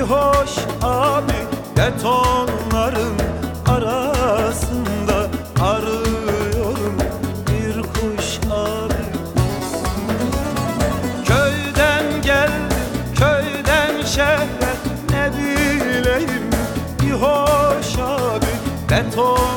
hoş abi Betonların arasında arıyorum bir kuş abi. Köyden geldim köyden şehre ne bileyim bir hoş abi Betonların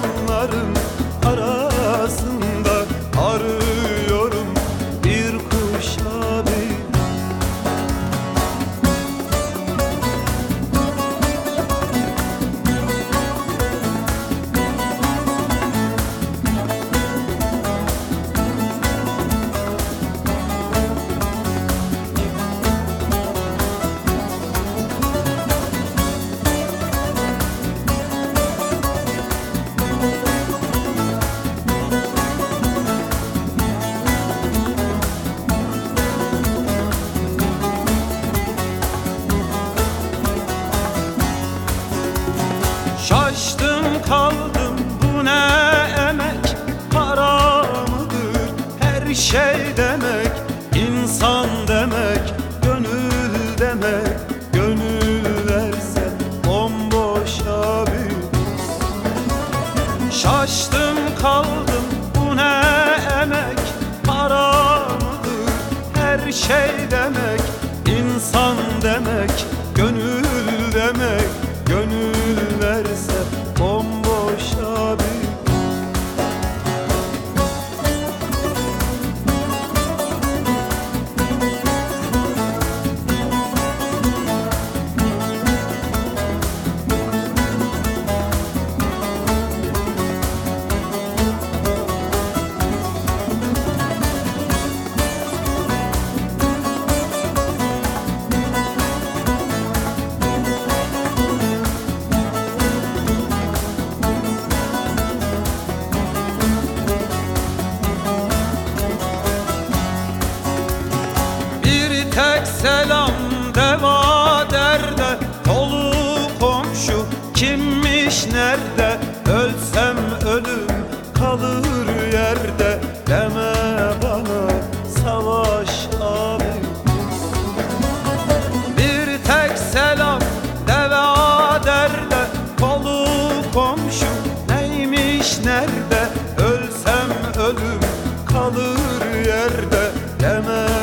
kaldım. Bu ne emek? Para mıdır? Her şey demek. İnsan demek gönül demek. Gönül verse bomboş abi Şaştım kaldım. Bu ne emek? Para mıdır? Her şey demek. İnsan demek Gönül Tek selam deva derde Kolu komşu kimmiş nerede? Ölsem ölüm kalır yerde Deme bana savaş abi. Bir tek selam deva derde Kolu komşu neymiş nerede? Ölsem ölüm kalır yerde Deme